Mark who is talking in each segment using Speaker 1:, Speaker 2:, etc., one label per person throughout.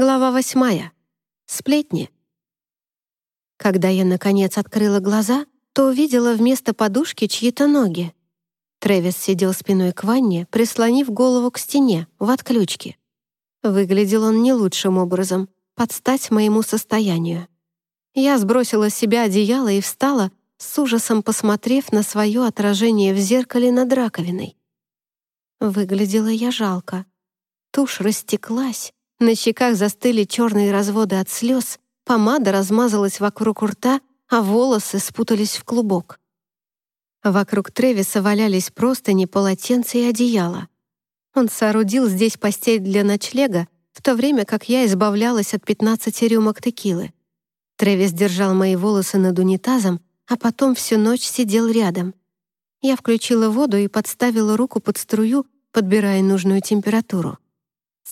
Speaker 1: Глава восьмая. Сплетни. Когда я, наконец, открыла глаза, то увидела вместо подушки чьи-то ноги. Трэвис сидел спиной к ванне, прислонив голову к стене, в отключке. Выглядел он не лучшим образом, под стать моему состоянию. Я сбросила с себя одеяло и встала, с ужасом посмотрев на свое отражение в зеркале над раковиной. Выглядела я жалко. Тушь растеклась, на щеках застыли черные разводы от слез, помада размазалась вокруг рта, а волосы спутались в клубок. Вокруг Тревиса валялись простыни, полотенца и одеяло. Он соорудил здесь постель для ночлега, в то время как я избавлялась от 15 рюмок текилы. Тревис держал мои волосы над унитазом, а потом всю ночь сидел рядом. Я включила воду и подставила руку под струю, подбирая нужную температуру.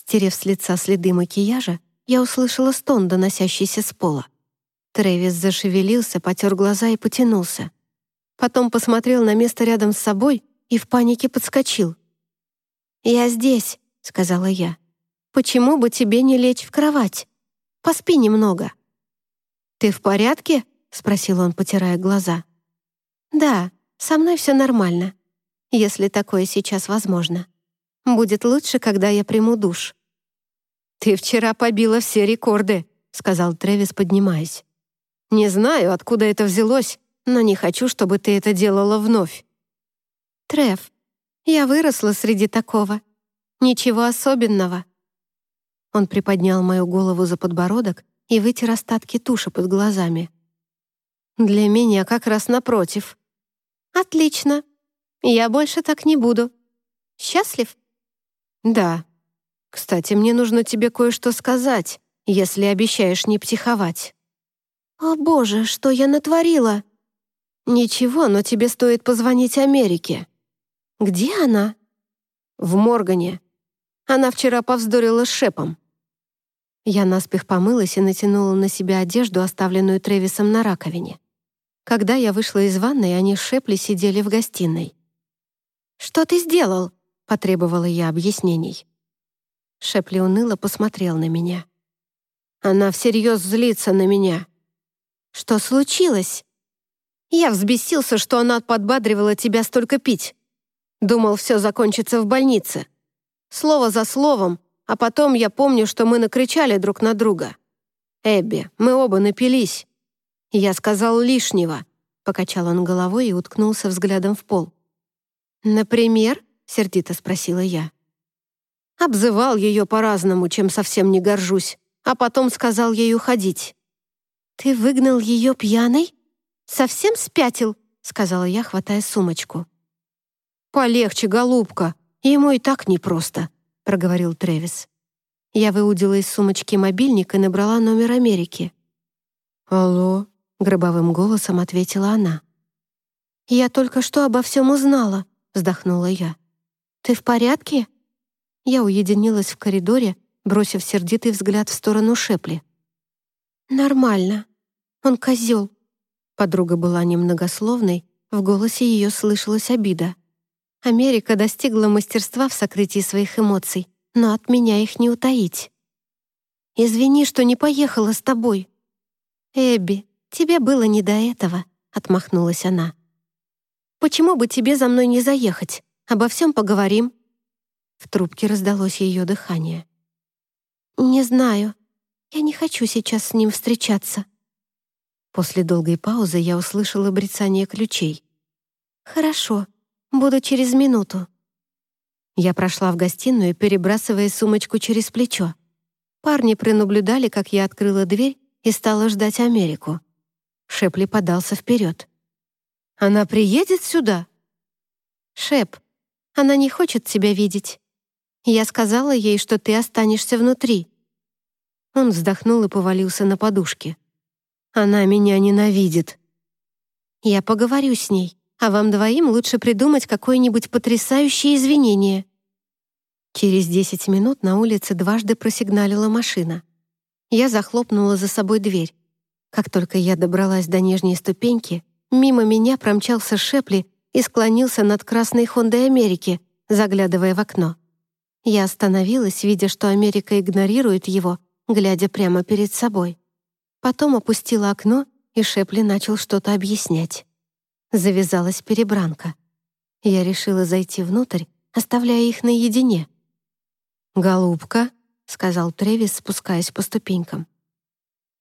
Speaker 1: Стерев с лица следы макияжа, я услышала стон, доносящийся с пола. Трэвис зашевелился, потер глаза и потянулся. Потом посмотрел на место рядом с собой и в панике подскочил. «Я здесь», — сказала я. «Почему бы тебе не лечь в кровать? Поспи немного». «Ты в порядке?» — спросил он, потирая глаза. «Да, со мной все нормально, если такое сейчас возможно». Будет лучше, когда я приму душ». «Ты вчера побила все рекорды», — сказал Трэвис, поднимаясь. «Не знаю, откуда это взялось, но не хочу, чтобы ты это делала вновь». «Трэв, я выросла среди такого. Ничего особенного». Он приподнял мою голову за подбородок и вытер остатки туши под глазами. «Для меня как раз напротив». «Отлично. Я больше так не буду. Счастлив?» «Да. Кстати, мне нужно тебе кое-что сказать, если обещаешь не психовать». «О боже, что я натворила?» «Ничего, но тебе стоит позвонить Америке». «Где она?» «В Моргане. Она вчера повздорила с Шепом». Я наспех помылась и натянула на себя одежду, оставленную Тревисом на раковине. Когда я вышла из ванной, они с Шепли сидели в гостиной. «Что ты сделал?» Потребовала я объяснений. Шепли уныло посмотрел на меня. Она всерьез злится на меня. Что случилось? Я взбесился, что она подбадривала тебя столько пить. Думал, все закончится в больнице. Слово за словом, а потом я помню, что мы накричали друг на друга. «Эбби, мы оба напились». Я сказал лишнего, покачал он головой и уткнулся взглядом в пол. «Например?» — сердито спросила я. Обзывал ее по-разному, чем совсем не горжусь, а потом сказал ей уходить. «Ты выгнал ее пьяной? Совсем спятил?» — сказала я, хватая сумочку. «Полегче, голубка, ему и так непросто», — проговорил Трэвис. Я выудила из сумочки мобильник и набрала номер Америки. «Алло», — гробовым голосом ответила она. «Я только что обо всем узнала», — вздохнула я. «Ты в порядке?» Я уединилась в коридоре, бросив сердитый взгляд в сторону Шепли. «Нормально. Он козел». Подруга была немногословной, в голосе ее слышалась обида. Америка достигла мастерства в сокрытии своих эмоций, но от меня их не утаить. «Извини, что не поехала с тобой». «Эбби, тебе было не до этого», — отмахнулась она. «Почему бы тебе за мной не заехать? Обо всем поговорим». В трубке раздалось ее дыхание. «Не знаю. Я не хочу сейчас с ним встречаться». После долгой паузы я услышала брецание ключей. «Хорошо. Буду через минуту». Я прошла в гостиную, перебрасывая сумочку через плечо. Парни принаблюдали, как я открыла дверь и стала ждать Америку. Шепли подался вперед. «Она приедет сюда?» «Шеп, она не хочет тебя видеть. Я сказала ей, что ты останешься внутри». Он вздохнул и повалился на подушке. «Она меня ненавидит». «Я поговорю с ней, а вам двоим лучше придумать какое-нибудь потрясающее извинение». Через десять минут на улице дважды просигналила машина. Я захлопнула за собой дверь. Как только я добралась до нижней ступеньки, мимо меня промчался Шепли и склонился над красной Хондой Америки, заглядывая в окно. Я остановилась, видя, что Америка игнорирует его, глядя прямо перед собой. Потом опустила окно, и Шепли начал что-то объяснять. Завязалась перебранка. Я решила зайти внутрь, оставляя их наедине. «Голубка», — сказал Тревис, спускаясь по ступенькам.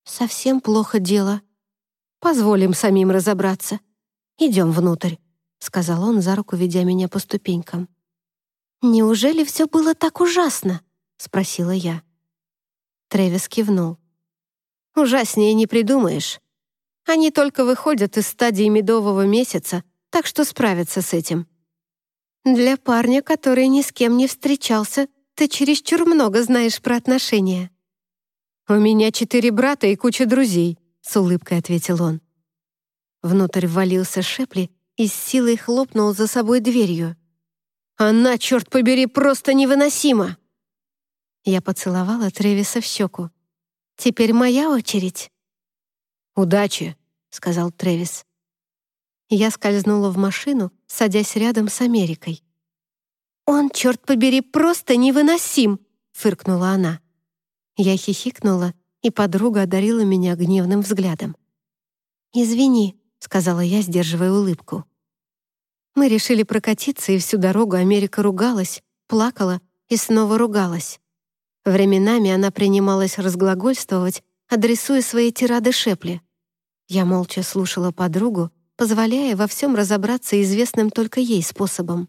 Speaker 1: «Совсем плохо дело. Позволим самим разобраться. Идем внутрь», — сказал он, за руку ведя меня по ступенькам. «Неужели все было так ужасно?» — спросила я. Тревис кивнул. «Ужаснее не придумаешь. Они только выходят из стадии медового месяца, так что справятся с этим». «Для парня, который ни с кем не встречался, ты чересчур много знаешь про отношения». «У меня четыре брата и куча друзей», — с улыбкой ответил он. Внутрь ввалился Шепли и с силой хлопнул за собой дверью. «Она, черт побери, просто невыносима!» Я поцеловала Тревиса в щеку. «Теперь моя очередь». «Удачи», — сказал Тревис. Я скользнула в машину, садясь рядом с Америкой. «Он, черт побери, просто невыносим!» — фыркнула она. Я хихикнула, и подруга одарила меня гневным взглядом. «Извини», — сказала я, сдерживая улыбку. Мы решили прокатиться, и всю дорогу Америка ругалась, плакала и снова ругалась. Временами она принималась разглагольствовать, адресуя свои тирады Шепли. Я молча слушала подругу, позволяя во всем разобраться известным только ей способом.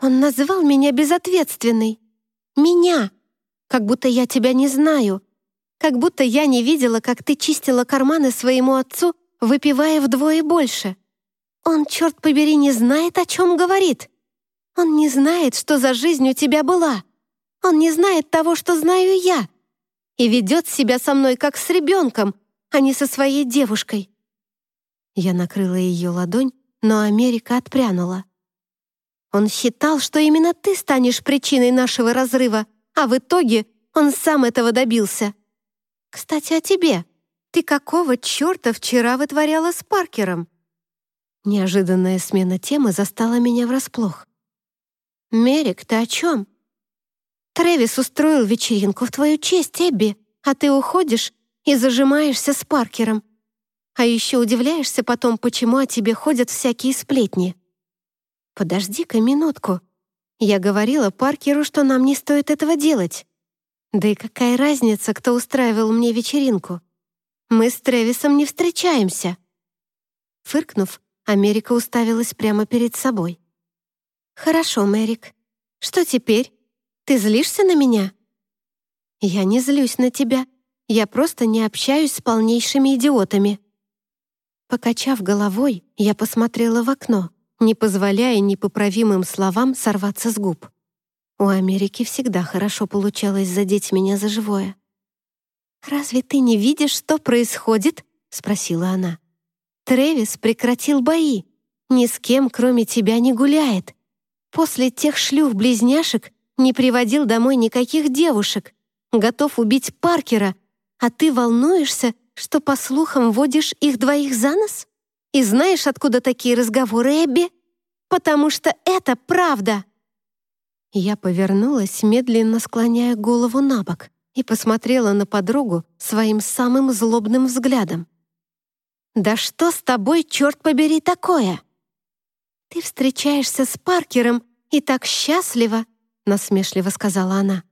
Speaker 1: «Он называл меня безответственной. Меня! Как будто я тебя не знаю. Как будто я не видела, как ты чистила карманы своему отцу, выпивая вдвое больше. Он, черт побери, не знает, о чем говорит. Он не знает, что за жизнь у тебя была. Он не знает того, что знаю я. И ведет себя со мной, как с ребенком, а не со своей девушкой». Я накрыла ее ладонь, но Америка отпрянула. Он считал, что именно ты станешь причиной нашего разрыва, а в итоге он сам этого добился. Кстати, о тебе. Ты какого черта вчера вытворяла с Паркером?» Неожиданная смена темы застала меня врасплох. «Мерик, ты о чем?» Трэвис устроил вечеринку в твою честь, Эбби, а ты уходишь и зажимаешься с Паркером. А еще удивляешься потом, почему о тебе ходят всякие сплетни. Подожди-ка минутку. Я говорила Паркеру, что нам не стоит этого делать. Да и какая разница, кто устраивал мне вечеринку? Мы с Трэвисом не встречаемся. Фыркнув, Америка уставилась прямо перед собой. «Хорошо, Мэрик. Что теперь? Ты злишься на меня?» «Я не злюсь на тебя. Я просто не общаюсь с полнейшими идиотами». Покачав головой, я посмотрела в окно, не позволяя непоправимым словам сорваться с губ. У Америки всегда хорошо получалось задеть меня за живое. «Разве ты не видишь, что происходит?» — спросила она. «Трэвис прекратил бои. Ни с кем, кроме тебя, не гуляет. После тех шлюх-близняшек не приводил домой никаких девушек, готов убить Паркера, а ты волнуешься, что, по слухам, водишь их двоих за нос? И знаешь, откуда такие разговоры, Эбби? Потому что это правда!» Я повернулась, медленно склоняя голову на бок, и посмотрела на подругу своим самым злобным взглядом. «Да что с тобой, черт побери, такое?» «Ты встречаешься с Паркером и так счастливо, насмешливо сказала она.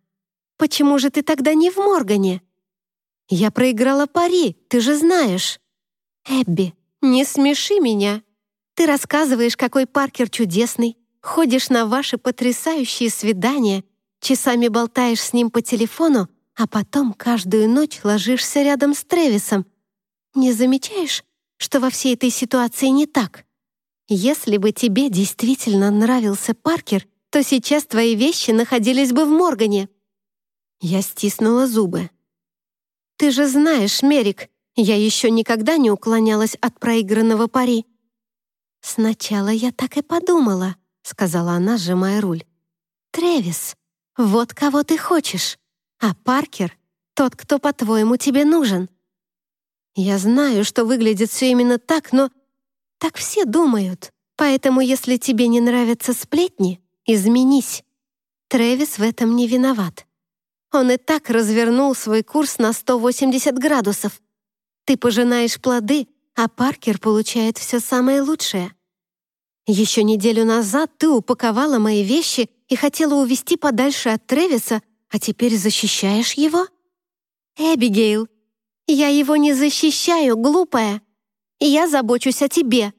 Speaker 1: «Почему же ты тогда не в Моргане?» «Я проиграла пари, ты же знаешь». «Эбби, не смеши меня. Ты рассказываешь, какой Паркер чудесный, ходишь на ваши потрясающие свидания, часами болтаешь с ним по телефону, а потом каждую ночь ложишься рядом с Тревисом. Не замечаешь, что во всей этой ситуации не так? Если бы тебе действительно нравился Паркер, то сейчас твои вещи находились бы в Моргане». Я стиснула зубы. «Ты же знаешь, Мерик, я еще никогда не уклонялась от проигранного пари». «Сначала я так и подумала», — сказала она, сжимая руль. «Тревис, вот кого ты хочешь, а Паркер — тот, кто, по-твоему, тебе нужен». «Я знаю, что выглядит все именно так, но так все думают, поэтому если тебе не нравятся сплетни, Изменись. Трэвис в этом не виноват. Он и так развернул свой курс на 180 градусов. Ты пожинаешь плоды, а Паркер получает все самое лучшее. Еще неделю назад ты упаковала мои вещи и хотела увести подальше от Тревиса, а теперь защищаешь его? Эбигейл, я его не защищаю, глупая. Я забочусь о тебе.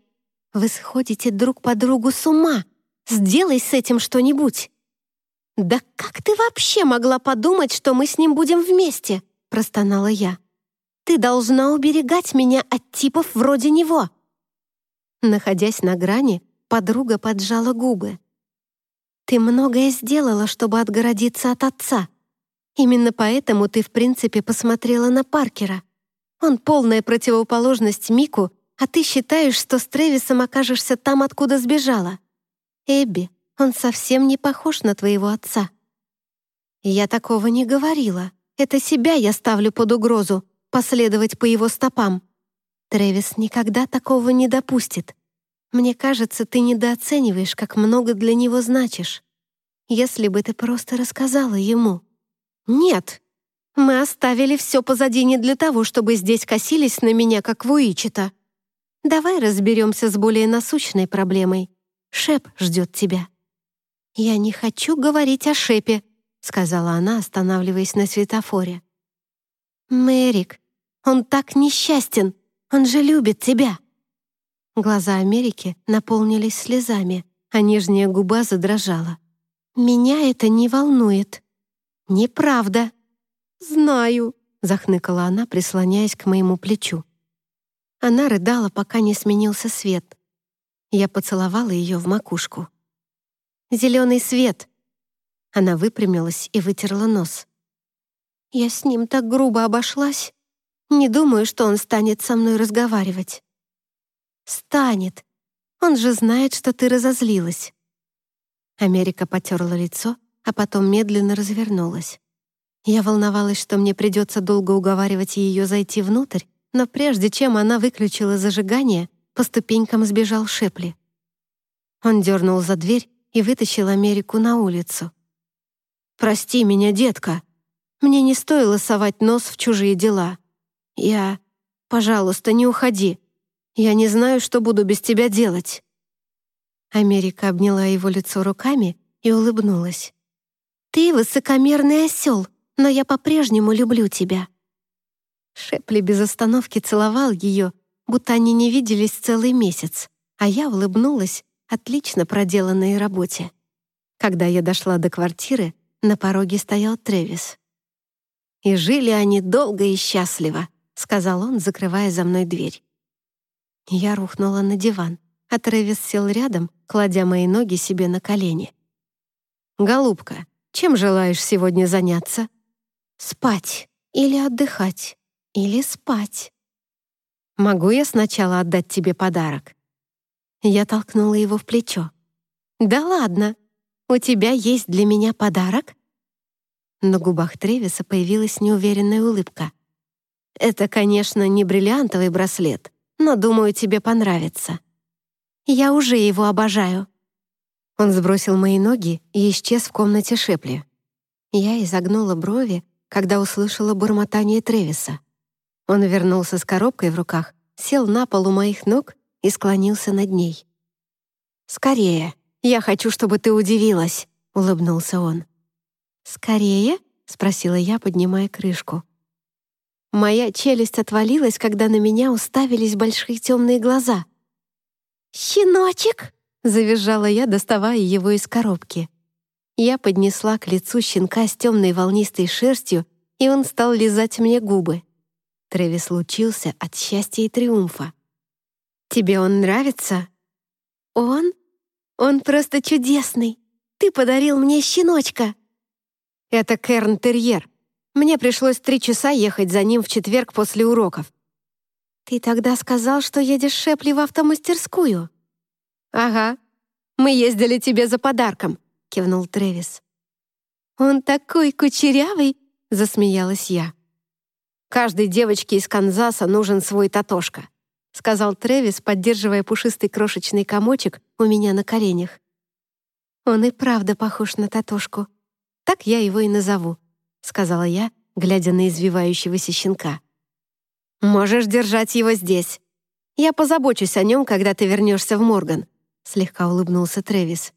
Speaker 1: Вы сходите друг по другу с ума. Сделай с этим что-нибудь. «Да как ты вообще могла подумать, что мы с ним будем вместе?» — простонала я. «Ты должна уберегать меня от типов вроде него». Находясь на грани, подруга поджала губы. «Ты многое сделала, чтобы отгородиться от отца. Именно поэтому ты, в принципе, посмотрела на Паркера. Он полная противоположность Мику, а ты считаешь, что с Тревисом окажешься там, откуда сбежала. Эбби, он совсем не похож на твоего отца». «Я такого не говорила. Это себя я ставлю под угрозу, последовать по его стопам. Трэвис никогда такого не допустит. Мне кажется, ты недооцениваешь, как много для него значишь. Если бы ты просто рассказала ему». «Нет, мы оставили все позади не для того, чтобы здесь косились на меня, как Вуичита. Давай разберемся с более насущной проблемой. Шеп ждет тебя». «Я не хочу говорить о Шепе», — сказала она, останавливаясь на светофоре. «Мэрик, он так несчастен, он же любит тебя». Глаза Америки наполнились слезами, а нижняя губа задрожала. «Меня это не волнует». «Неправда». «Знаю», — захныкала она, прислоняясь к моему плечу. Она рыдала, пока не сменился свет. Я поцеловала ее в макушку. Зеленый свет!» Она выпрямилась и вытерла нос. «Я с ним так грубо обошлась. Не думаю, что он станет со мной разговаривать». «Станет. Он же знает, что ты разозлилась». Америка потерла лицо, а потом медленно развернулась. Я волновалась, что мне придется долго уговаривать ее зайти внутрь, но прежде чем она выключила зажигание, по ступенькам сбежал Шепли. Он дернул за дверь, и вытащил Америку на улицу. «Прости меня, детка. Мне не стоило совать нос в чужие дела. Я... Пожалуйста, не уходи. Я не знаю, что буду без тебя делать». Америка обняла его лицо руками и улыбнулась. «Ты высокомерный осел, но я по-прежнему люблю тебя». Шепли без остановки целовал ее, будто они не виделись целый месяц, а я улыбнулась отлично проделанной работе. Когда я дошла до квартиры, на пороге стоял Тревис. «И жили они долго и счастливо», — сказал он, закрывая за мной дверь. Я рухнула на диван, а Трэвис сел рядом, кладя мои ноги себе на колени. «Голубка, чем желаешь сегодня заняться?» «Спать или отдыхать, или спать». «Могу я сначала отдать тебе подарок?» Я толкнула его в плечо. «Да ладно! У тебя есть для меня подарок?» На губах Тревиса появилась неуверенная улыбка. «Это, конечно, не бриллиантовый браслет, но, думаю, тебе понравится. Я уже его обожаю». Он сбросил мои ноги и исчез в комнате Шепли. Я изогнула брови, когда услышала бормотание Тревиса. Он вернулся с коробкой в руках, сел на пол у моих ног и склонился над ней. «Скорее! Я хочу, чтобы ты удивилась!» — улыбнулся он. «Скорее?» — спросила я, поднимая крышку. Моя челюсть отвалилась, когда на меня уставились большие темные глаза. «Щеночек!» — завизжала я, доставая его из коробки. Я поднесла к лицу щенка с темной волнистой шерстью, и он стал лизать мне губы. Трэвис лучился от счастья и триумфа. Тебе он нравится?» «Он? Он просто чудесный! Ты подарил мне щеночка!» «Это Керн-терьер. Мне пришлось три часа ехать за ним в четверг после уроков». «Ты тогда сказал, что едешь Шепли в автомастерскую?» «Ага. Мы ездили тебе за подарком», — кивнул Трэвис. «Он такой кучерявый!» — засмеялась я. «Каждой девочке из Канзаса нужен свой Татошка сказал Трэвис, поддерживая пушистый крошечный комочек у меня на коленях. Он и правда похож на Татошку. Так я его и назову. — сказала я, глядя на извивающегося щенка. «Можешь держать его здесь. Я позабочусь о нем, когда ты вернешься в Морган», — слегка улыбнулся Трэвис.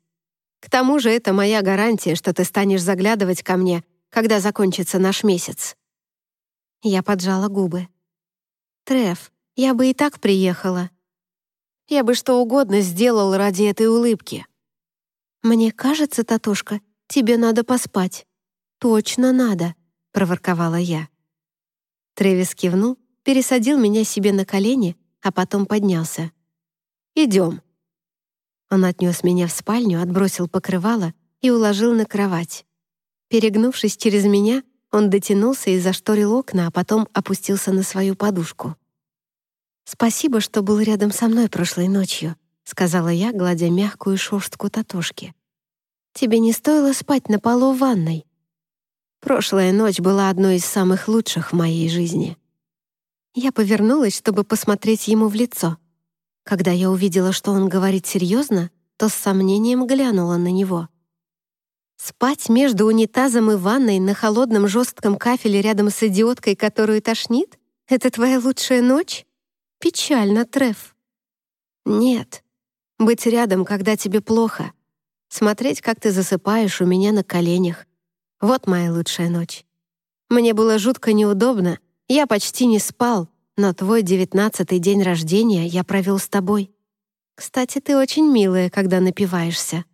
Speaker 1: «К тому же это моя гарантия, что ты станешь заглядывать ко мне, когда закончится наш месяц». Я поджала губы. «Трев, я бы и так приехала. Я бы что угодно сделал ради этой улыбки». «Мне кажется, Татушка, тебе надо поспать». «Точно надо», — проворковала я. Тревис кивнул, пересадил меня себе на колени, а потом поднялся. «Идем». Он отнес меня в спальню, отбросил покрывало и уложил на кровать. Перегнувшись через меня, он дотянулся и зашторил окна, а потом опустился на свою подушку. «Спасибо, что был рядом со мной прошлой ночью», — сказала я, гладя мягкую шерстку Татошки. «Тебе не стоило спать на полу в ванной. Прошлая ночь была одной из самых лучших в моей жизни. Я повернулась, чтобы посмотреть ему в лицо. Когда я увидела, что он говорит серьезно, то с сомнением глянула на него. Спать между унитазом и ванной на холодном жестком кафеле рядом с идиоткой, которую тошнит? Это твоя лучшая ночь? Печально, Треф. Нет. Быть рядом, когда тебе плохо. Смотреть, как ты засыпаешь у меня на коленях. Вот моя лучшая ночь. Мне было жутко неудобно, я почти не спал, но твой девятнадцатый день рождения я провел с тобой. Кстати, ты очень милая, когда напиваешься.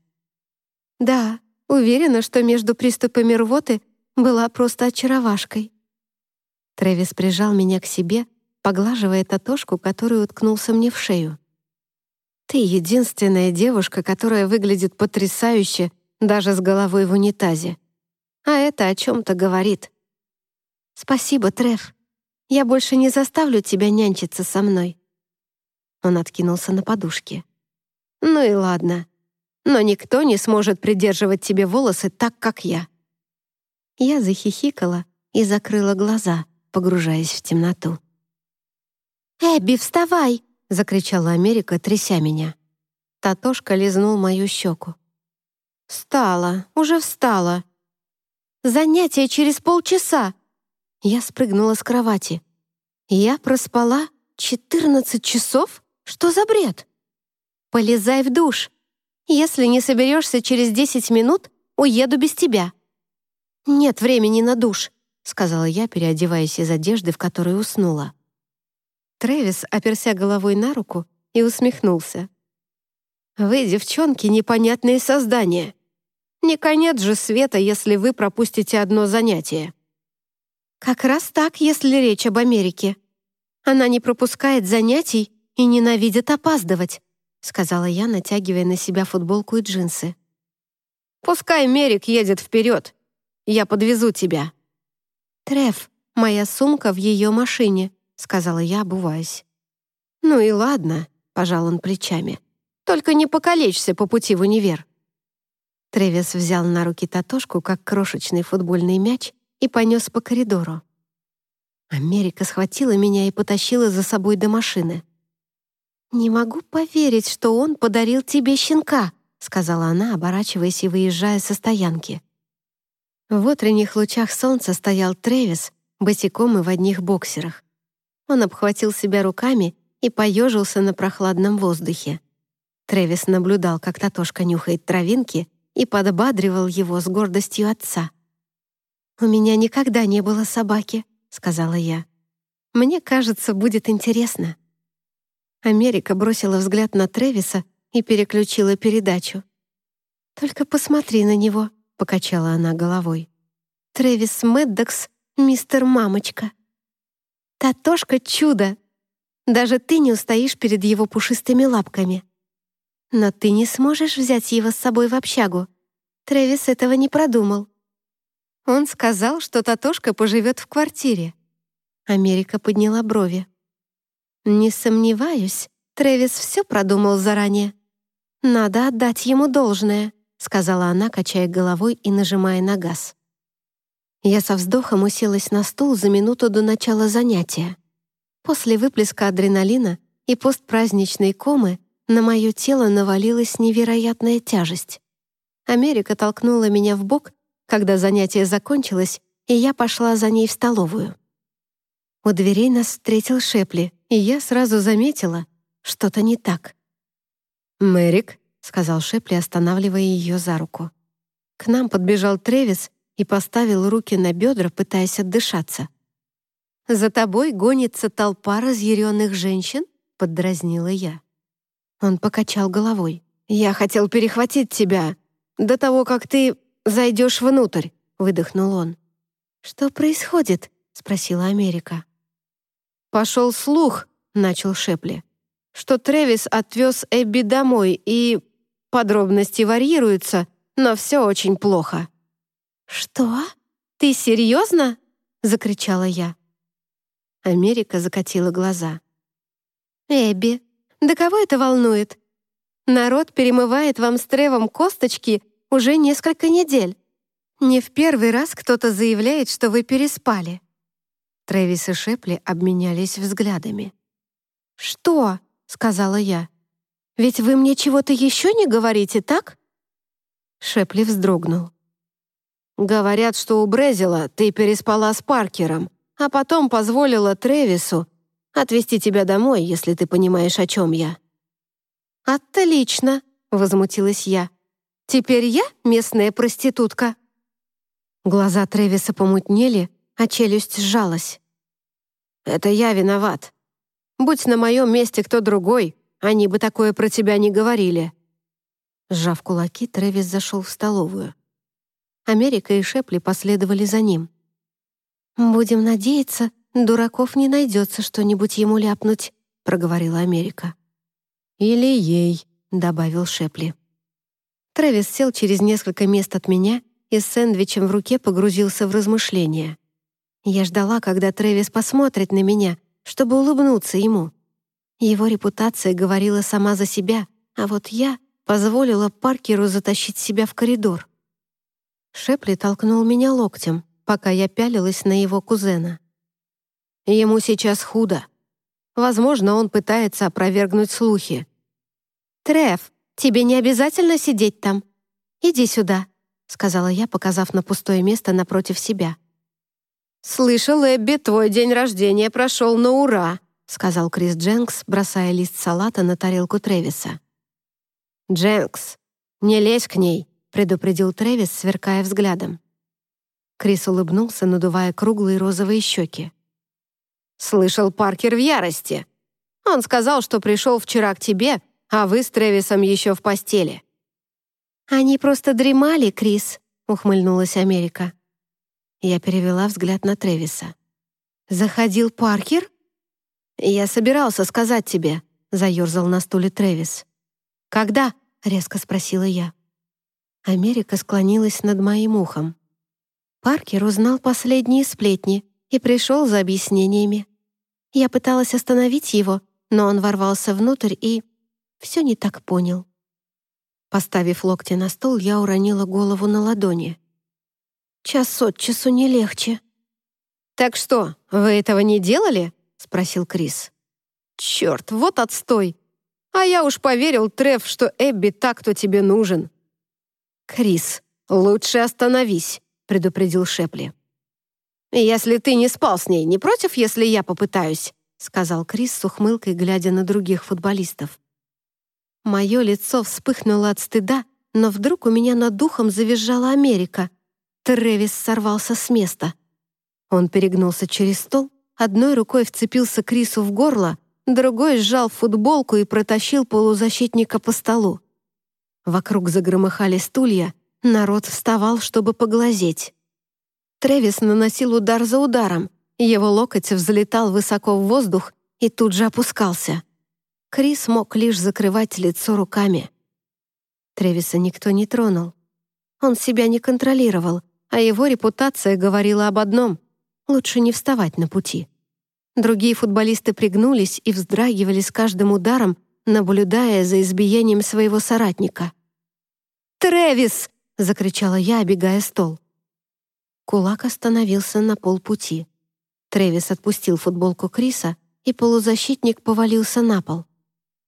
Speaker 1: Да, уверена, что между приступами рвоты была просто очаровашкой. Трэвис прижал меня к себе, поглаживая татошку, которую уткнулся мне в шею. «Ты единственная девушка, которая выглядит потрясающе даже с головой в унитазе а это о чем-то говорит. «Спасибо, Треф. Я больше не заставлю тебя нянчиться со мной». Он откинулся на подушке. «Ну и ладно. Но никто не сможет придерживать тебе волосы так, как я». Я захихикала и закрыла глаза, погружаясь в темноту. «Эбби, вставай!» — закричала Америка, тряся меня. Татошка лизнул мою щеку. «Встала, уже встала!» Занятие через полчаса!» Я спрыгнула с кровати. «Я проспала 14 часов? Что за бред?» «Полезай в душ. Если не соберешься через 10 минут, уеду без тебя». «Нет времени на душ», — сказала я, переодеваясь из одежды, в которой уснула. Трэвис оперся головой на руку и усмехнулся. «Вы, девчонки, непонятные создания. Не конец же света, если вы пропустите одно занятие. Как раз так, если речь об Америке. Она не пропускает занятий и ненавидит опаздывать, сказала я, натягивая на себя футболку и джинсы. Пускай Мерик едет вперед. Я подвезу тебя. Треф, моя сумка в ее машине, сказала я, обуваясь. Ну и ладно, пожал он плечами. Только не покалечься по пути в универ. Тревис взял на руки Татошку, как крошечный футбольный мяч, и понес по коридору. Америка схватила меня и потащила за собой до машины. «Не могу поверить, что он подарил тебе щенка», сказала она, оборачиваясь и выезжая со стоянки. В утренних лучах солнца стоял Тревис, босиком и в одних боксерах. Он обхватил себя руками и поежился на прохладном воздухе. Тревис наблюдал, как Татошка нюхает травинки, и подбадривал его с гордостью отца. «У меня никогда не было собаки», — сказала я. «Мне кажется, будет интересно». Америка бросила взгляд на Тревиса и переключила передачу. «Только посмотри на него», — покачала она головой. «Трэвис Мэддокс, мистер Мамочка». «Татошка чудо! Даже ты не устоишь перед его пушистыми лапками». Но ты не сможешь взять его с собой в общагу. Трэвис этого не продумал. Он сказал, что Татошка поживет в квартире. Америка подняла брови. Не сомневаюсь, Трэвис все продумал заранее. Надо отдать ему должное, сказала она, качая головой и нажимая на газ. Я со вздохом уселась на стул за минуту до начала занятия. После выплеска адреналина и постпраздничной комы на мое тело навалилась невероятная тяжесть. Америка толкнула меня в бок, когда занятие закончилось, и я пошла за ней в столовую. У дверей нас встретил Шепли, и я сразу заметила, что-то не так.
Speaker 2: «Мэрик», —
Speaker 1: сказал Шепли, останавливая ее за руку. К нам подбежал Тревис и поставил руки на бедра, пытаясь отдышаться. «За тобой гонится толпа разъяренных женщин?» — поддразнила я. Он покачал головой. «Я хотел перехватить тебя до того, как ты зайдешь внутрь», — выдохнул он. «Что происходит?» — спросила Америка.
Speaker 2: «Пошел слух», — начал Шепли, «что Трэвис отвез Эбби домой, и подробности варьируются, но все очень плохо».
Speaker 1: «Что? Ты серьезно?» — закричала я.
Speaker 2: Америка закатила глаза.
Speaker 1: «Эбби, да кого это волнует? Народ перемывает вам с Тревом косточки уже несколько недель. Не в первый раз кто-то заявляет, что вы переспали».
Speaker 2: Трэвис и Шепли обменялись взглядами.
Speaker 1: «Что?» — сказала я. «Ведь вы мне чего-то еще не говорите, так?»
Speaker 2: Шепли вздрогнул. «Говорят, что у Брезила ты переспала с Паркером, а потом позволила Тревису отвезти тебя домой, если ты понимаешь, о чем я».
Speaker 1: «Отлично!» — возмутилась я. «Теперь я местная проститутка?» Глаза Тревиса помутнели, а челюсть сжалась.
Speaker 2: «Это я виноват. Будь на моем месте кто другой, они бы такое про тебя не говорили».
Speaker 1: Сжав кулаки, Трэвис зашел в столовую. Америка и Шепли последовали за ним. «Будем надеяться, дураков не найдется что-нибудь ему ляпнуть», — проговорила Америка.
Speaker 2: «Или ей», — добавил Шепли.
Speaker 1: Трэвис сел через несколько мест от меня и с сэндвичем в руке погрузился в размышления. Я ждала, когда Трэвис посмотрит на меня, чтобы улыбнуться ему. Его репутация говорила сама за себя, а вот я позволила Паркеру затащить себя в коридор. Шепли толкнул меня локтем, пока я пялилась на его кузена.
Speaker 2: Ему сейчас худо. Возможно, он пытается опровергнуть слухи.
Speaker 1: «Треф, тебе не обязательно сидеть там. Иди сюда», — сказала я, показав на пустое место напротив себя.
Speaker 2: «Слышал, Эбби, твой день рождения прошел на ура», — сказал Крис Дженкс, бросая лист салата на тарелку Тревиса. «Дженкс, не лезь к ней», — предупредил Тревис, сверкая взглядом.
Speaker 1: Крис улыбнулся, надувая круглые розовые щеки.
Speaker 2: «Слышал, Паркер в ярости. Он сказал, что пришел вчера к тебе, а вы с Тревисом еще в постели».
Speaker 1: «Они просто дремали, Крис», — ухмыльнулась Америка. Я перевела взгляд на Тревиса. «Заходил Паркер?»
Speaker 2: «Я собирался сказать тебе», — заерзал на стуле Тревис.
Speaker 1: «Когда?» — резко спросила я. Америка склонилась над моим ухом. Паркер узнал последние сплетни и пришел за объяснениями. Я пыталась остановить его, но он ворвался внутрь и все не так понял. Поставив локти на стол, я уронила голову на ладони. Час от часу не легче.
Speaker 2: «Так что, вы этого не делали?» — спросил Крис. «Черт, вот отстой! А я уж поверил, Треф, что Эбби так, кто тебе нужен». «Крис, лучше остановись», — предупредил Шепли. «Если ты не спал с ней, не против, если я попытаюсь?» — сказал Крис с ухмылкой, глядя на других футболистов.
Speaker 1: Мое лицо вспыхнуло от стыда, но вдруг у меня над духом завизжала Америка. Тревис сорвался с места. Он перегнулся через стол, одной рукой вцепился Крису в горло, другой сжал футболку и протащил полузащитника по столу. Вокруг загромыхали стулья, народ вставал, чтобы поглазеть. Тревис наносил удар за ударом, его локоть взлетал высоко в воздух и тут же опускался. Крис мог лишь закрывать лицо руками. Тревиса никто не тронул. Он себя не контролировал, а его репутация говорила об одном — лучше не вставать на пути. Другие футболисты пригнулись и вздрагивали с каждым ударом, наблюдая за избиением своего соратника. «Трэвис!» — закричала я, обегая стол. Кулак остановился на полпути. Трэвис отпустил футболку Криса, и полузащитник повалился на пол.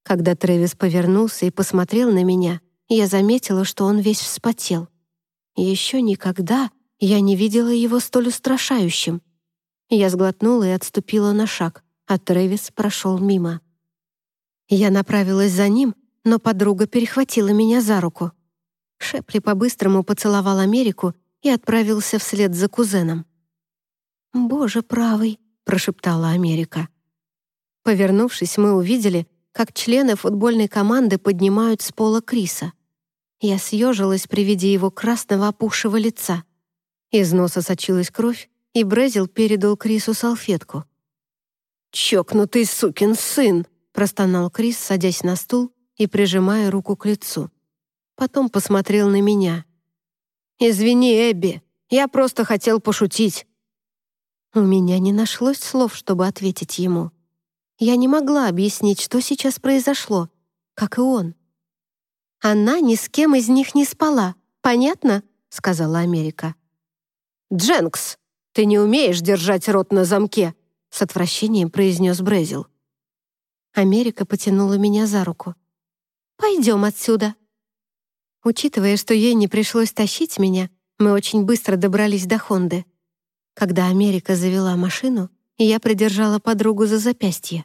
Speaker 1: Когда Трэвис повернулся и посмотрел на меня, я заметила, что он весь вспотел. Еще никогда я не видела его столь устрашающим. Я сглотнула и отступила на шаг, а Трэвис прошел мимо. Я направилась за ним, но подруга перехватила меня за руку. Шепли по-быстрому поцеловал Америку и отправился вслед за кузеном. «Боже правый», — прошептала Америка. Повернувшись, мы увидели, как члены футбольной команды поднимают с пола Криса. Я съежилась при виде его красного опухшего лица. Из носа сочилась кровь, и Брезил передал Крису салфетку.
Speaker 2: «Чокнутый сукин сын!» — простонал Крис, садясь на стул и прижимая руку к лицу. Потом посмотрел на меня. «Извини, Эбби, я просто хотел пошутить».
Speaker 1: У меня не нашлось слов, чтобы ответить ему. Я не могла объяснить, что сейчас произошло, как и он. «Она ни с кем из них не спала, понятно?» — сказала Америка.
Speaker 2: «Дженкс, ты не умеешь держать рот на замке!» — с отвращением произнес Брезил.
Speaker 1: Америка потянула меня за руку. «Пойдем отсюда». Учитывая, что ей не пришлось тащить меня, мы очень быстро добрались до Хонды. Когда Америка завела машину, я придержала подругу за запястье.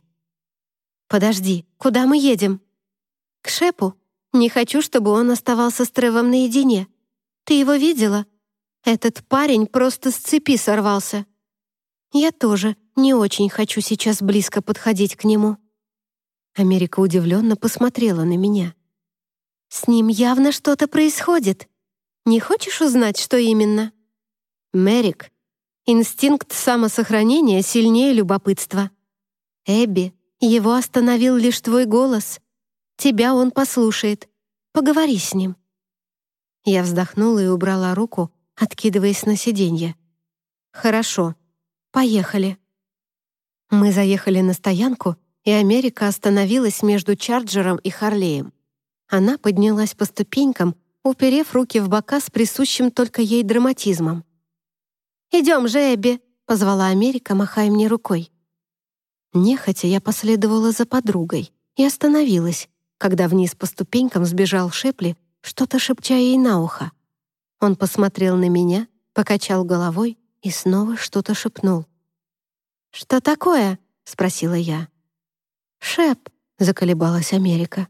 Speaker 1: «Подожди, куда мы едем?» «К Шепу. Не хочу, чтобы он оставался с Тревом наедине. Ты его видела? Этот парень просто с цепи сорвался. Я тоже не очень хочу сейчас близко подходить к нему». Америка удивленно посмотрела на меня. «С ним явно что-то происходит. Не хочешь узнать, что именно?» «Мерик, инстинкт самосохранения сильнее любопытства. Эбби, его остановил лишь твой голос. Тебя он послушает. Поговори с ним». Я вздохнула и убрала руку, откидываясь на сиденье. «Хорошо, поехали». Мы заехали на стоянку, и Америка остановилась между Чарджером и Харлеем. Она поднялась по ступенькам, уперев руки в бока с присущим только ей драматизмом. «Идем же, Эбби», — позвала Америка, махая мне рукой. Нехотя я последовала за подругой и остановилась, когда вниз по ступенькам сбежал Шепли, что-то шепча ей на ухо. Он посмотрел на меня, покачал головой и снова что-то шепнул. «Что такое?» — спросила я. «Шеп», — заколебалась Америка.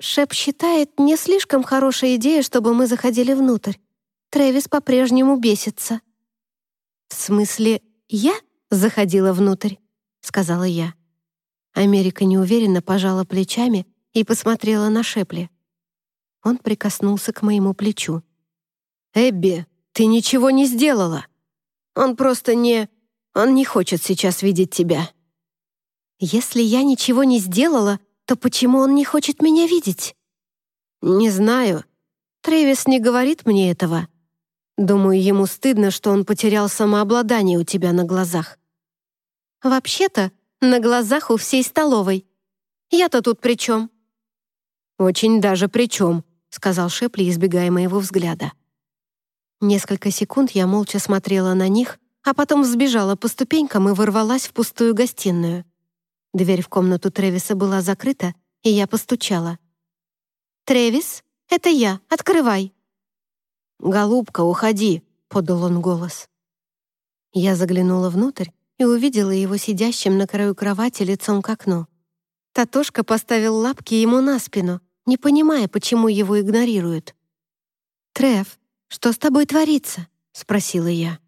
Speaker 1: «Шеп считает, не слишком хорошая идея, чтобы мы заходили внутрь. Трэвис по-прежнему бесится». «В смысле, я заходила внутрь?» сказала я. Америка неуверенно пожала плечами и посмотрела на Шепли. Он прикоснулся к моему плечу.
Speaker 2: «Эбби, ты ничего не сделала. Он просто не... Он не хочет сейчас видеть тебя».
Speaker 1: «Если я ничего не сделала, то почему он не хочет меня видеть?»
Speaker 2: «Не знаю. Трэвис не говорит мне этого. Думаю, ему стыдно, что он потерял самообладание у тебя на глазах.
Speaker 1: «Вообще-то, на глазах у всей столовой. Я-то тут при чем?»
Speaker 2: «Очень даже при чем», — сказал Шепли, избегая моего взгляда.
Speaker 1: Несколько секунд я молча смотрела на них, а потом сбежала по ступенькам и ворвалась в пустую гостиную. Дверь в комнату Тревиса была закрыта, и я постучала. «Тревис, это я, открывай!»
Speaker 2: «Голубка, уходи!» — подал он голос.
Speaker 1: Я заглянула внутрь и увидела его сидящим на краю кровати лицом к окну. Татошка поставил лапки ему на спину, не понимая, почему его игнорируют. «Треф, что с тобой творится?» — спросила я.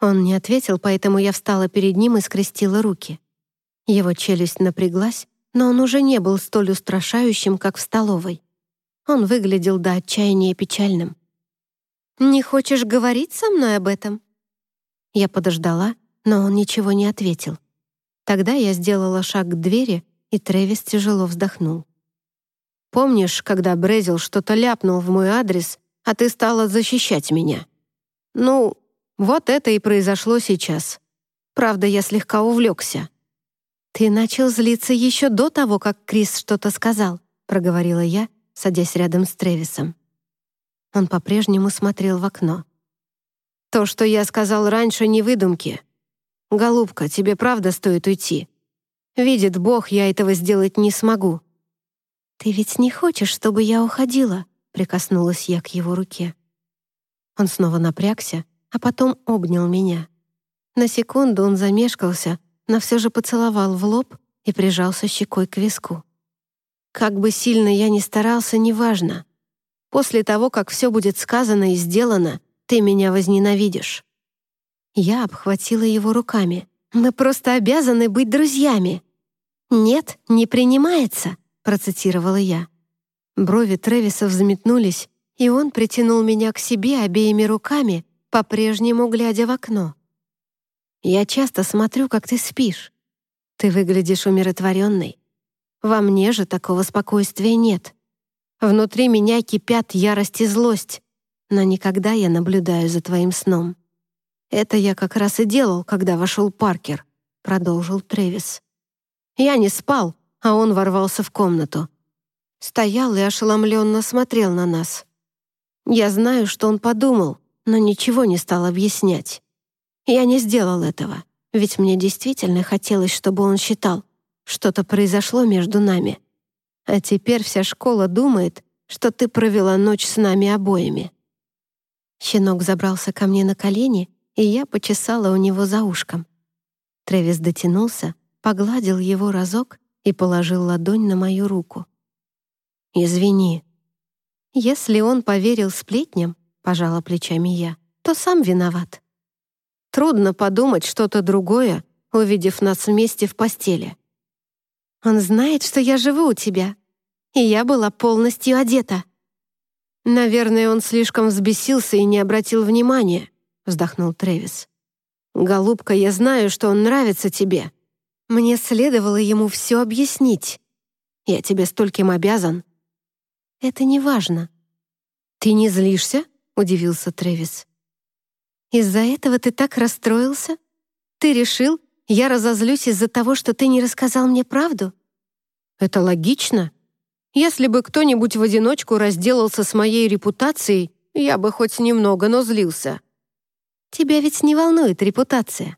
Speaker 1: Он не ответил, поэтому я встала перед ним и скрестила руки. Его челюсть напряглась, но он уже не был столь устрашающим, как в столовой. Он выглядел до отчаяния печальным. «Не хочешь говорить со мной об этом?» Я подождала, но он ничего не ответил. Тогда я сделала шаг к двери, и Трэвис тяжело вздохнул.
Speaker 2: «Помнишь, когда Брезил что-то ляпнул в мой адрес, а ты стала защищать меня? Ну, вот это и произошло сейчас. Правда, я слегка увлекся».
Speaker 1: «Ты начал злиться еще до того, как Крис что-то сказал», проговорила я, садясь рядом с Тревисом. Он по-прежнему смотрел в окно.
Speaker 2: «То, что я сказал раньше, не выдумки. «Голубка, тебе правда стоит уйти? Видит Бог, я этого сделать не смогу».
Speaker 1: «Ты ведь не хочешь, чтобы я уходила?» — прикоснулась я к его руке. Он снова напрягся, а потом обнял меня. На секунду он замешкался, но все же поцеловал в лоб и прижался щекой к виску. Как бы сильно я ни старался, неважно. После того, как все будет сказано и сделано, ты меня возненавидишь. Я обхватила его руками. «Мы просто обязаны быть друзьями». «Нет, не принимается», — процитировала я. Брови Тревиса взметнулись, и он притянул меня к себе обеими руками, по-прежнему глядя в окно. «Я часто смотрю, как ты спишь. Ты выглядишь умиротворенной. Во мне же такого спокойствия нет. Внутри меня кипят ярость и злость, но никогда я наблюдаю за твоим сном. Это я как раз и делал, когда вошел Паркер», — продолжил Тревис. «Я не спал, а он ворвался в комнату. Стоял и ошеломленно смотрел на нас. Я знаю, что он подумал, но ничего не стал объяснять. Я не сделал этого, ведь мне действительно хотелось, чтобы он считал, что-то произошло между нами. А теперь вся школа думает, что ты провела ночь с нами обоими». Щенок забрался ко мне на колени, и я почесала у него за ушком. Тревис дотянулся, погладил его разок и положил ладонь на мою руку. «Извини». «Если он поверил сплетням, — пожала плечами я, — то сам виноват. Трудно подумать что-то другое, увидев нас вместе в постели. Он знает, что я живу у тебя, и я была полностью одета. Наверное, он слишком взбесился и не обратил внимания, вздохнул Трэвис. Голубка, я знаю, что он нравится тебе. Мне следовало ему все объяснить. Я тебе стольким обязан. Это не важно. Ты не злишься? удивился Трэвис. Из-за этого ты так расстроился? Ты решил, я разозлюсь из-за того, что ты не рассказал мне правду? Это логично. Если бы кто-нибудь в одиночку разделался с моей репутацией, я бы хоть немного, но злился. Тебя ведь не волнует репутация.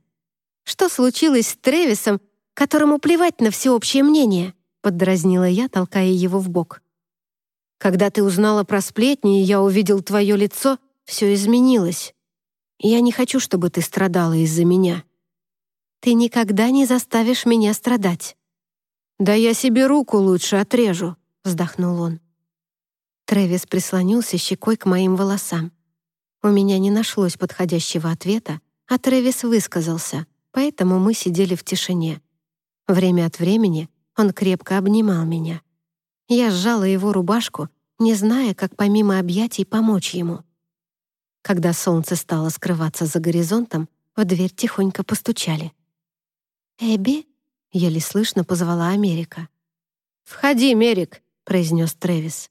Speaker 1: Что случилось с Тревисом, которому плевать на всеобщее мнение? Поддразнила я, толкая его в бок. Когда ты узнала про сплетни, и я увидел твое лицо, все изменилось. Я не хочу, чтобы ты страдала из-за меня. Ты никогда не заставишь меня страдать». «Да я себе руку лучше отрежу», — вздохнул он. Трэвис прислонился щекой к моим волосам. У меня не нашлось подходящего ответа, а Трэвис высказался, поэтому мы сидели в тишине. Время от времени он крепко обнимал меня. Я сжала его рубашку, не зная, как помимо объятий помочь ему. Когда солнце стало скрываться за горизонтом, в дверь тихонько постучали. «Эбби?» — еле слышно позвала Америка. «Входи, Мерик!» — произнес Трэвис.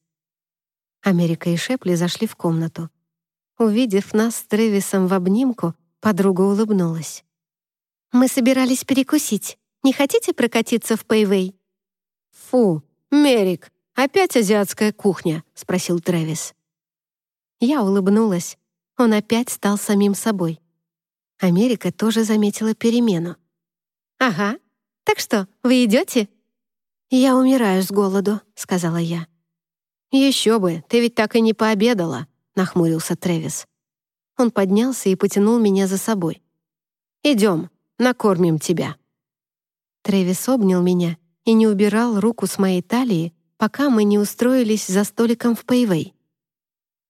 Speaker 1: Америка и Шепли зашли в комнату. Увидев нас с Трэвисом в обнимку, подруга улыбнулась. «Мы собирались перекусить. Не хотите прокатиться в Пейвей?» «Фу, Мерик, опять азиатская кухня?» — спросил Трэвис. Я улыбнулась. Он опять стал самим собой. Америка тоже заметила перемену. «Ага. Так что, вы идете?» «Я умираю с голоду», — сказала я. «Еще бы, ты ведь так и не пообедала», — нахмурился Трэвис. Он поднялся и потянул меня за собой. «Идем, накормим тебя». Трэвис обнял меня и не убирал руку с моей талии, пока мы не устроились за столиком в Пейвей.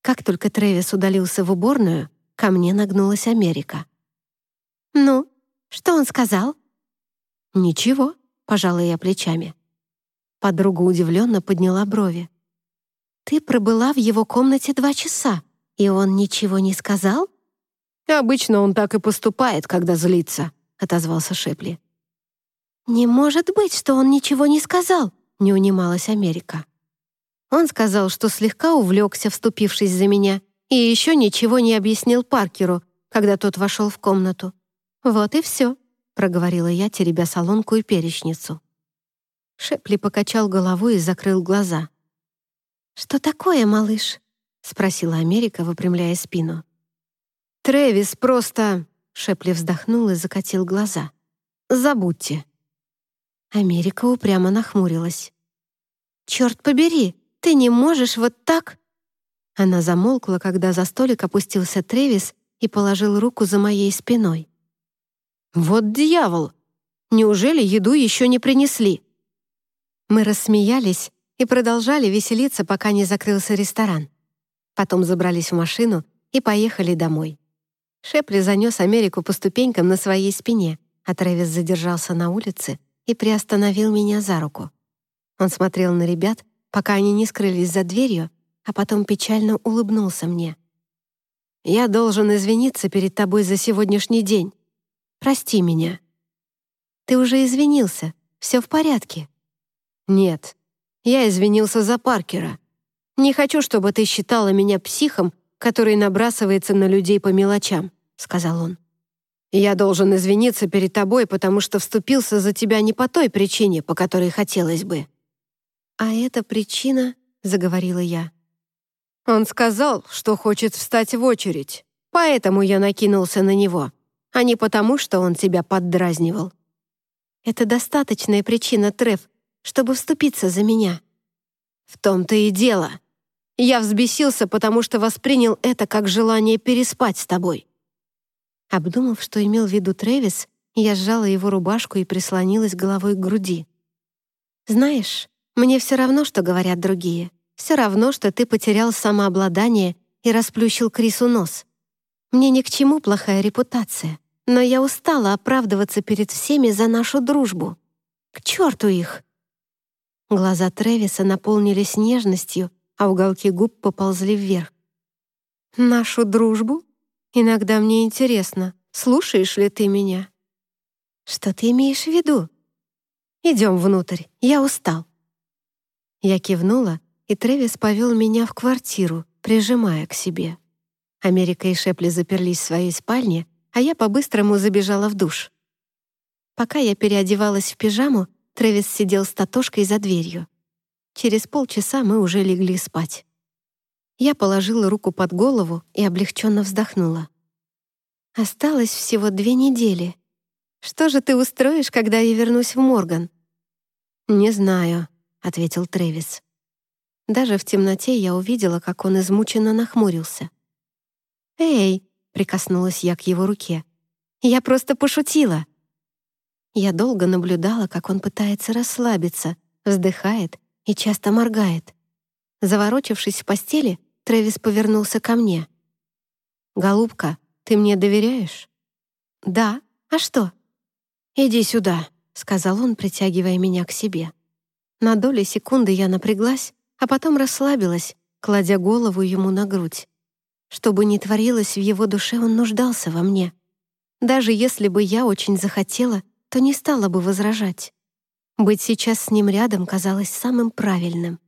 Speaker 1: Как только Трэвис удалился в уборную, ко мне нагнулась Америка. «Ну, что он сказал?» «Ничего», — пожала я плечами. Подруга удивленно подняла брови. «Ты пробыла в его комнате два часа, и он ничего не сказал?» «Обычно он так и поступает, когда злится», — отозвался Шепли. «Не может быть, что он ничего не сказал», — не унималась Америка. Он сказал, что слегка увлекся, вступившись за меня, и еще ничего не объяснил Паркеру, когда тот вошел в комнату. Вот и все проговорила я, теребя солонку и перечницу. Шепли покачал головой и закрыл глаза. «Что такое, малыш?» — спросила Америка, выпрямляя спину. «Трэвис просто...» — Шепли вздохнул и закатил глаза. «Забудьте». Америка упрямо нахмурилась. «Черт побери, ты не можешь вот так...» Она замолкла, когда за столик опустился Трэвис и положил руку за моей спиной.
Speaker 2: «Вот дьявол! Неужели еду еще не принесли?»
Speaker 1: Мы рассмеялись и продолжали веселиться, пока не закрылся ресторан. Потом забрались в машину и поехали домой. Шепли занес Америку по ступенькам на своей спине, а Трэвис задержался на улице и приостановил меня за руку. Он смотрел на ребят, пока они не скрылись за дверью, а потом печально улыбнулся мне. «Я должен извиниться перед тобой за сегодняшний день. Прости меня». «Ты уже извинился. Все в порядке».
Speaker 2: «Нет, я извинился за Паркера. Не хочу, чтобы ты считала меня психом, который набрасывается на людей по мелочам», — сказал он. «Я должен извиниться перед тобой, потому что вступился за тебя не по той причине, по которой хотелось бы».
Speaker 1: «А эта причина», — заговорила я.
Speaker 2: «Он сказал, что хочет встать в очередь, поэтому я накинулся на него, а не потому, что он тебя поддразнивал».
Speaker 1: «Это достаточная причина, Треф, чтобы вступиться за меня».
Speaker 2: «В том-то и дело. Я взбесился, потому что воспринял это как желание переспать с тобой».
Speaker 1: Обдумав, что имел в виду Трэвис, я сжала его рубашку и прислонилась головой к груди. «Знаешь, мне все равно, что говорят другие. Все равно, что ты потерял самообладание и расплющил Крису нос. Мне ни к чему плохая репутация, но я устала оправдываться перед всеми за нашу дружбу. К черту их!» Глаза Тревиса наполнились нежностью, а уголки губ поползли вверх.
Speaker 2: «Нашу дружбу? Иногда мне интересно, слушаешь ли ты меня?»
Speaker 1: «Что ты имеешь в виду?»
Speaker 2: «Идем внутрь, я устал».
Speaker 1: Я кивнула, и Тревис повел меня в квартиру, прижимая к себе. Америка и Шепли заперлись в своей спальне, а я по-быстрому забежала в душ. Пока я переодевалась в пижаму, Тревис сидел с Татошкой за дверью. Через полчаса мы уже легли спать. Я положила руку под голову и облегченно вздохнула. «Осталось всего две недели. Что же ты устроишь, когда я вернусь в Морган?»
Speaker 2: «Не знаю», — ответил
Speaker 1: Трэвис. Даже в темноте я увидела, как он измученно нахмурился. «Эй!» — прикоснулась я к его руке. «Я просто пошутила!» Я долго наблюдала, как он пытается расслабиться, вздыхает и часто моргает. Заворочившись в постели, Трэвис повернулся ко мне.
Speaker 2: «Голубка, ты мне доверяешь?»
Speaker 1: «Да. А что?»
Speaker 2: «Иди сюда», —
Speaker 1: сказал он, притягивая меня к себе. На доли секунды я напряглась, а потом расслабилась, кладя голову ему на грудь. Что бы ни творилось в его душе, он нуждался во мне. Даже если бы я очень захотела, то не стала бы возражать. Быть сейчас с ним рядом казалось самым правильным.